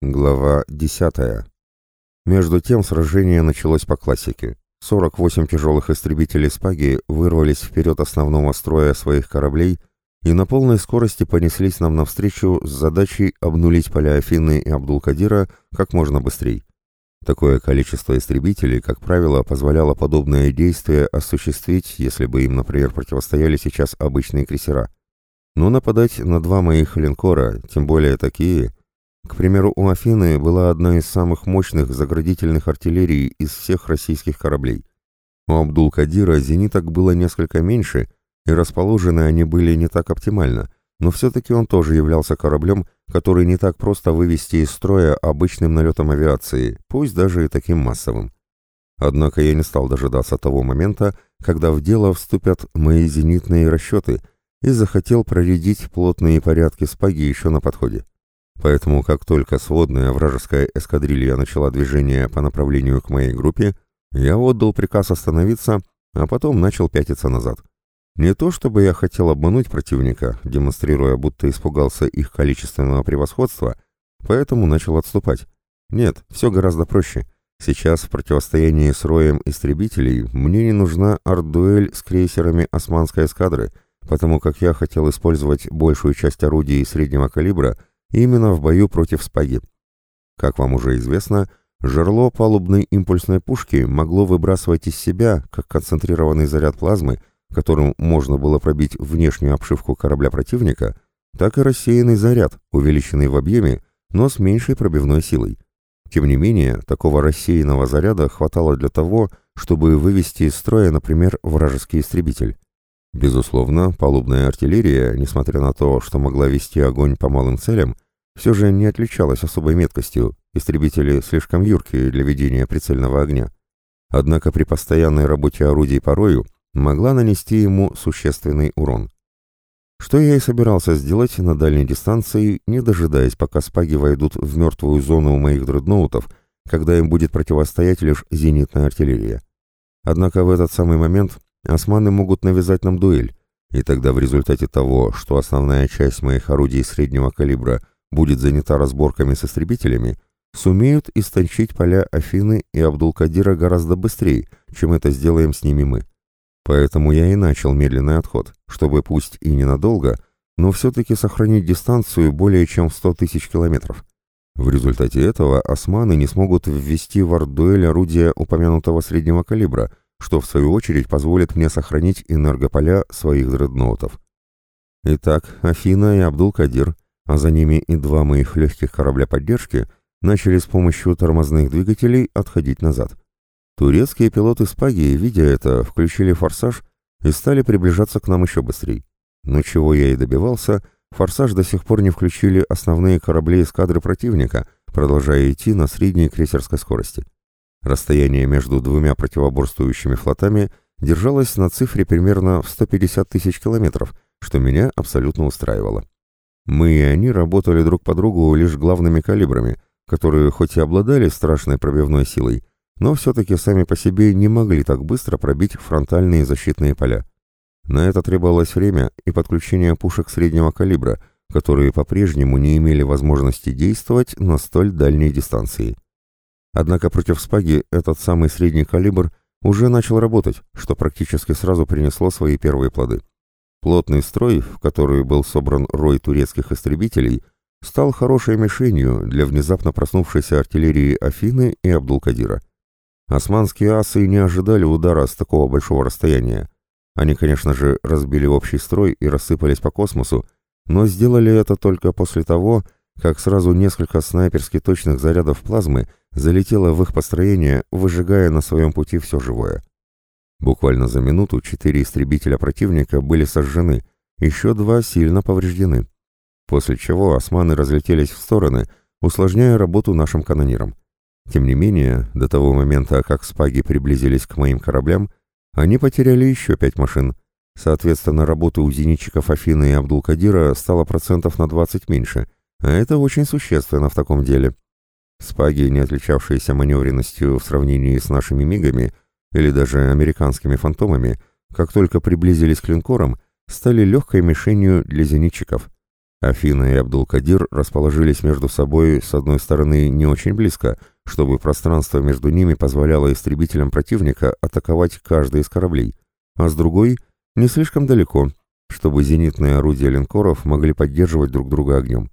Глава 10. Между тем сражение началось по классике. 48 тяжелых истребителей «Спаги» вырвались вперед основного строя своих кораблей и на полной скорости понеслись нам навстречу с задачей обнулить поля Афины и Абдул-Кадира как можно быстрее. Такое количество истребителей, как правило, позволяло подобное действие осуществить, если бы им, например, противостояли сейчас обычные крейсера. Но нападать на два моих линкора, тем более такие – к примеру, у Афины была одна из самых мощных заградительных артиллерий из всех российских кораблей. У Абдул-Кадира зениток было несколько меньше, и расположены они были не так оптимально, но все-таки он тоже являлся кораблем, который не так просто вывести из строя обычным налетом авиации, пусть даже и таким массовым. Однако я не стал дожидаться того момента, когда в дело вступят мои зенитные расчеты, и захотел проредить плотные порядки спаги еще на подходе. Поэтому, как только сводная вражеская эскадрилья начала движение по направлению к моей группе, я отдал приказ остановиться, а потом начал пятиться назад. Не то чтобы я хотел обмануть противника, демонстрируя, будто испугался их количественного превосходства, поэтому начал отступать. Нет, все гораздо проще. Сейчас в противостоянии с роем истребителей мне не нужна арт-дуэль с крейсерами османской эскадры, потому как я хотел использовать большую часть орудий среднего калибра именно в бою против спаги. Как вам уже известно, жерло палубной импульсной пушки могло выбрасывать из себя, как концентрированный заряд плазмы, которым можно было пробить внешнюю обшивку корабля противника, так и рассеянный заряд, увеличенный в объеме, но с меньшей пробивной силой. Тем не менее, такого рассеянного заряда хватало для того, чтобы вывести из строя, например, вражеский истребитель. Безусловно, палубная артиллерия, несмотря на то, что могла вести огонь по малым целям, все же не отличалась особой меткостью, истребители слишком юркие для ведения прицельного огня. Однако при постоянной работе орудий порою могла нанести ему существенный урон. Что я и собирался сделать на дальней дистанции, не дожидаясь, пока спаги войдут в мертвую зону у моих дредноутов, когда им будет противостоять лишь зенитная артиллерия. Однако в этот самый момент османы могут навязать нам дуэль, и тогда в результате того, что основная часть моих орудий среднего калибра будет занята разборками с истребителями, сумеют истончить поля Афины и Абдул-Кадира гораздо быстрее, чем это сделаем с ними мы. Поэтому я и начал медленный отход, чтобы пусть и ненадолго, но все-таки сохранить дистанцию более чем в 100 тысяч километров. В результате этого османы не смогут ввести в арт-дуэль орудия упомянутого среднего калибра – что в свою очередь позволит мне сохранить энергополя своих дредноутов. Итак, Афина и Абдул-Кадир, а за ними и два моих легких корабля поддержки, начали с помощью тормозных двигателей отходить назад. Турецкие пилоты Спаги, видя это, включили форсаж и стали приближаться к нам еще быстрее. Но чего я и добивался, форсаж до сих пор не включили основные корабли эскадры противника, продолжая идти на средней крейсерской скорости. Расстояние между двумя противоборствующими флотами держалось на цифре примерно в 150 тысяч километров, что меня абсолютно устраивало. Мы и они работали друг по другу лишь главными калибрами, которые хоть и обладали страшной пробивной силой, но все-таки сами по себе не могли так быстро пробить фронтальные защитные поля. На это требовалось время и подключение пушек среднего калибра, которые по-прежнему не имели возможности действовать на столь дальней дистанции. Однако против Спаги этот самый средний калибр уже начал работать, что практически сразу принесло свои первые плоды. Плотный строй, в который был собран рой турецких истребителей, стал хорошей мишенью для внезапно проснувшейся артиллерии Афины и Абдул-Кадира. Османские асы не ожидали удара с такого большого расстояния. Они, конечно же, разбили общий строй и рассыпались по космосу, но сделали это только после того, как сразу несколько снайперски точных зарядов плазмы залетело в их построение, выжигая на своем пути все живое. Буквально за минуту четыре истребителя противника были сожжены, еще два сильно повреждены. После чего османы разлетелись в стороны, усложняя работу нашим канонирам. Тем не менее, до того момента, как спаги приблизились к моим кораблям, они потеряли еще пять машин. Соответственно, работы у зенитчиков Афины и Абдул-Кадира стало процентов на 20 меньше – а это очень существенно в таком деле. Спаги, не отличавшиеся маневренностью в сравнении с нашими мигами или даже американскими фантомами, как только приблизились к линкорам, стали легкой мишенью для зенитчиков. Афина и Абдул-Кадир расположились между собой с одной стороны не очень близко, чтобы пространство между ними позволяло истребителям противника атаковать каждый из кораблей, а с другой — не слишком далеко, чтобы зенитные орудия линкоров могли поддерживать друг друга огнем.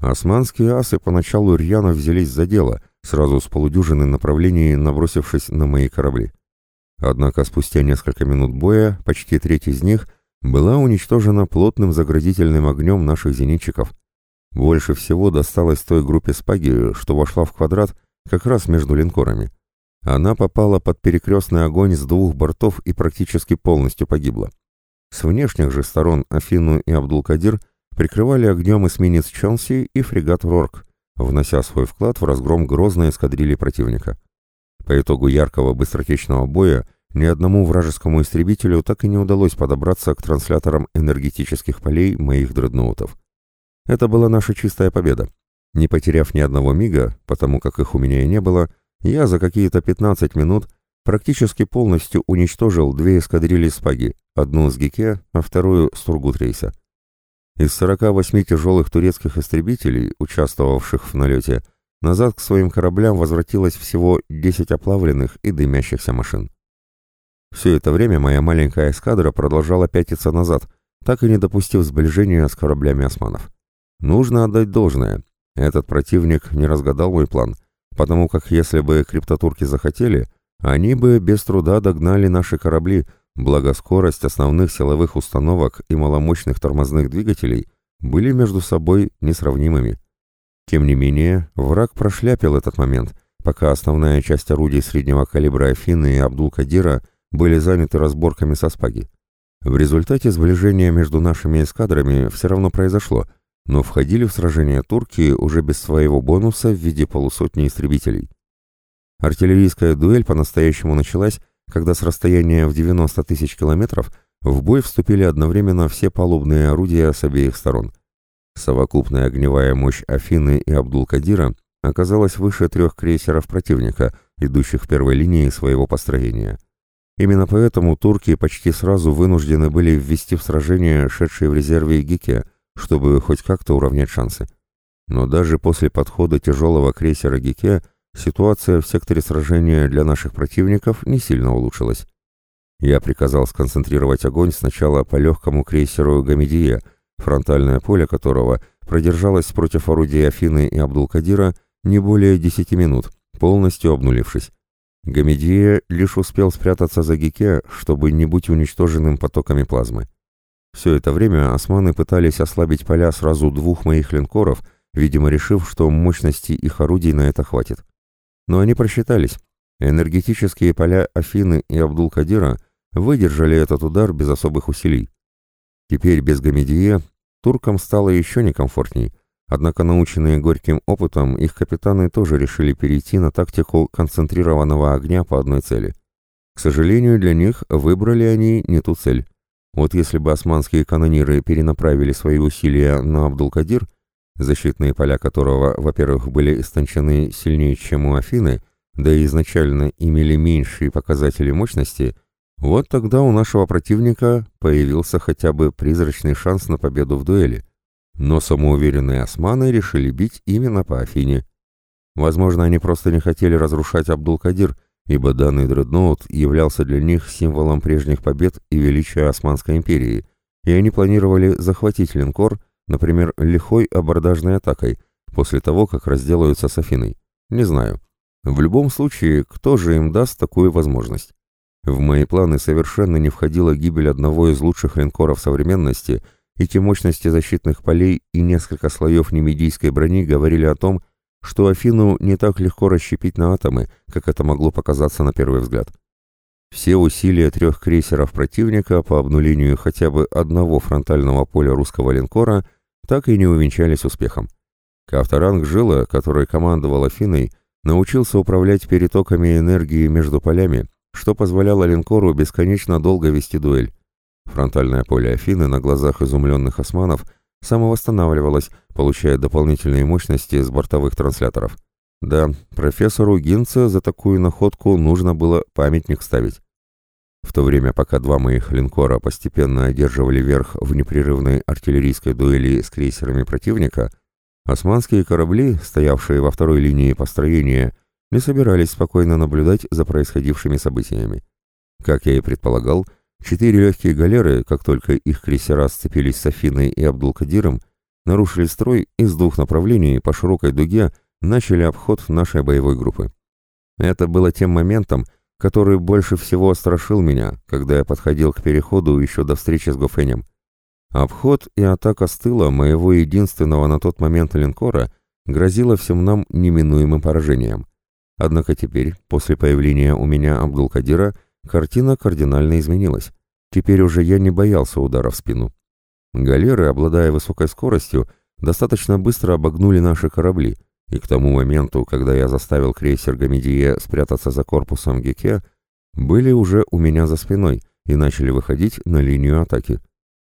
Османские асы поначалу рьяно взялись за дело, сразу с полудюжины направлений набросившись на мои корабли. Однако спустя несколько минут боя почти треть из них была уничтожена плотным заградительным огнем наших зенитчиков. Больше всего досталось той группе спаги, что вошла в квадрат как раз между линкорами. Она попала под перекрестный огонь с двух бортов и практически полностью погибла. С внешних же сторон Афину и Абдул-Кадир прикрывали огнем эсминец Чонси и фрегат Рорк, внося свой вклад в разгром грозной эскадрильи противника. По итогу яркого быстротечного боя ни одному вражескому истребителю так и не удалось подобраться к трансляторам энергетических полей моих дредноутов. Это была наша чистая победа. Не потеряв ни одного мига, потому как их у меня и не было, я за какие-то 15 минут практически полностью уничтожил две эскадрильи Спаги, одну с Гике, а вторую с Тургутрейса. Из 48 тяжелых турецких истребителей, участвовавших в налете, назад к своим кораблям возвратилось всего 10 оплавленных и дымящихся машин. Все это время моя маленькая эскадра продолжала пятиться назад, так и не допустив сближения с кораблями османов. Нужно отдать должное. Этот противник не разгадал мой план, потому как если бы криптотурки захотели, они бы без труда догнали наши корабли, благо скорость основных силовых установок и маломощных тормозных двигателей были между собой несравнимыми. Тем не менее, враг прошляпил этот момент, пока основная часть орудий среднего калибра Афины и Абдул-Кадира были заняты разборками со спаги. В результате сближения между нашими эскадрами все равно произошло, но входили в сражение турки уже без своего бонуса в виде полусотни истребителей. Артиллерийская дуэль по-настоящему началась, когда с расстояния в 90 тысяч километров в бой вступили одновременно все палубные орудия с обеих сторон. Совокупная огневая мощь Афины и Абдул-Кадира оказалась выше трех крейсеров противника, идущих первой линии своего построения. Именно поэтому турки почти сразу вынуждены были ввести в сражение шедшие в резерве Гике, чтобы хоть как-то уравнять шансы. Но даже после подхода тяжелого крейсера Гике ситуация в секторе сражения для наших противников не сильно улучшилась. Я приказал сконцентрировать огонь сначала по легкому крейсеру Гамедия, фронтальное поле которого продержалось против орудий Афины и Абдул-Кадира не более 10 минут, полностью обнулившись. Гамедия лишь успел спрятаться за Гике, чтобы не быть уничтоженным потоками плазмы. Все это время османы пытались ослабить поля сразу двух моих линкоров, видимо решив, что мощности их орудий на это хватит. Но они просчитались. Энергетические поля Афины и Абдул-Кадира выдержали этот удар без особых усилий. Теперь без Гамедия туркам стало еще некомфортней, Однако, наученные горьким опытом, их капитаны тоже решили перейти на тактику концентрированного огня по одной цели. К сожалению, для них выбрали они не ту цель. Вот если бы османские канониры перенаправили свои усилия на Абдул-Кадир, защитные поля которого, во-первых, были истончены сильнее, чем у Афины, да и изначально имели меньшие показатели мощности, вот тогда у нашего противника появился хотя бы призрачный шанс на победу в дуэли. Но самоуверенные османы решили бить именно по Афине. Возможно, они просто не хотели разрушать Абдул-Кадир, ибо данный дредноут являлся для них символом прежних побед и величия Османской империи, и они планировали захватить линкор, например, лихой абордажной атакой, после того, как разделаются с Афиной. Не знаю. В любом случае, кто же им даст такую возможность? В мои планы совершенно не входила гибель одного из лучших линкоров современности – эти мощности защитных полей и несколько слоев немедийской брони говорили о том, что Афину не так легко расщепить на атомы, как это могло показаться на первый взгляд. Все усилия трех крейсеров противника по обнулению хотя бы одного фронтального поля русского линкора так и не увенчались успехом. Кавторанг Жила, который командовал Афиной, научился управлять перетоками энергии между полями, что позволяло линкору бесконечно долго вести дуэль. Фронтальное поле Афины на глазах изумленных османов самовосстанавливалось, получая дополнительные мощности с бортовых трансляторов. Да, профессору Гинце за такую находку нужно было памятник ставить. В то время, пока два моих линкора постепенно одерживали верх в непрерывной артиллерийской дуэли с крейсерами противника, османские корабли, стоявшие во второй линии построения, не собирались спокойно наблюдать за происходившими событиями. Как я и предполагал, четыре легкие галеры, как только их крейсера сцепились с Афиной и Абдул-Кадиром, нарушили строй и с двух направлений по широкой дуге начали обход нашей боевой группы. Это было тем моментом, который больше всего страшил меня, когда я подходил к переходу еще до встречи с Гофенем. Обход и атака с тыла моего единственного на тот момент линкора грозила всем нам неминуемым поражением. Однако теперь, после появления у меня Абдул-Кадира, картина кардинально изменилась. Теперь уже я не боялся удара в спину. Галеры, обладая высокой скоростью, достаточно быстро обогнули наши корабли, и к тому моменту, когда я заставил крейсер Гамедие спрятаться за корпусом Геке, были уже у меня за спиной и начали выходить на линию атаки.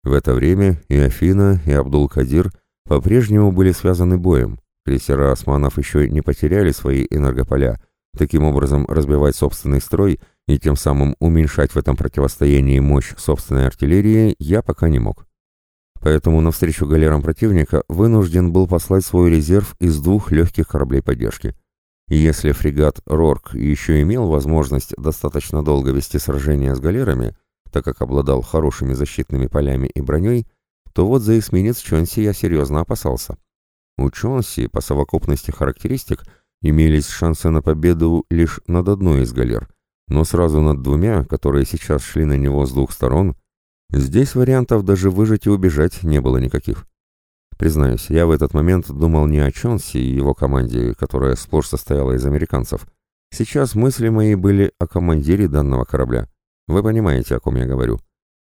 В это время и Афина, и Абдул-Кадир по-прежнему были связаны боем. Крейсера османов еще не потеряли свои энергополя. Таким образом, разбивать собственный строй и тем самым уменьшать в этом противостоянии мощь собственной артиллерии я пока не мог поэтому навстречу галерам противника вынужден был послать свой резерв из двух легких кораблей поддержки. И если фрегат «Рорк» еще имел возможность достаточно долго вести сражения с галерами, так как обладал хорошими защитными полями и броней, то вот за эсминец Чонси я серьезно опасался. У Чонси, по совокупности характеристик, имелись шансы на победу лишь над одной из галер, но сразу над двумя, которые сейчас шли на него с двух сторон, Здесь вариантов даже выжить и убежать не было никаких. Признаюсь, я в этот момент думал не о Чонси и его команде, которая сплошь состояла из американцев. Сейчас мысли мои были о командире данного корабля. Вы понимаете, о ком я говорю.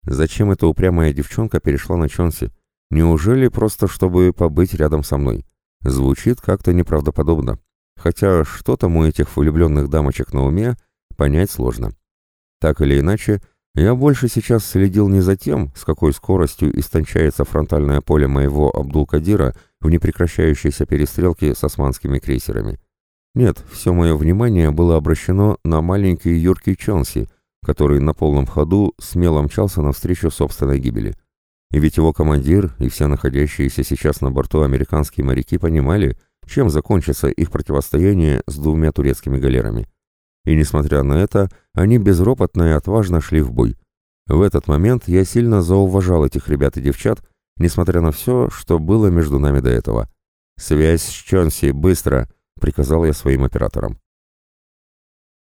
Зачем эта упрямая девчонка перешла на Чонси? Неужели просто чтобы побыть рядом со мной? Звучит как-то неправдоподобно. Хотя что там у этих влюбленных дамочек на уме, понять сложно. Так или иначе, я больше сейчас следил не за тем, с какой скоростью истончается фронтальное поле моего Абдул-Кадира в непрекращающейся перестрелке с османскими крейсерами. Нет, все мое внимание было обращено на маленький юркий Чонси, который на полном ходу смело мчался навстречу собственной гибели. И ведь его командир и все находящиеся сейчас на борту американские моряки понимали, чем закончится их противостояние с двумя турецкими галерами. И несмотря на это, они безропотно и отважно шли в бой. В этот момент я сильно зауважал этих ребят и девчат, несмотря на все, что было между нами до этого. «Связь с Чонси, быстро!» — приказал я своим операторам.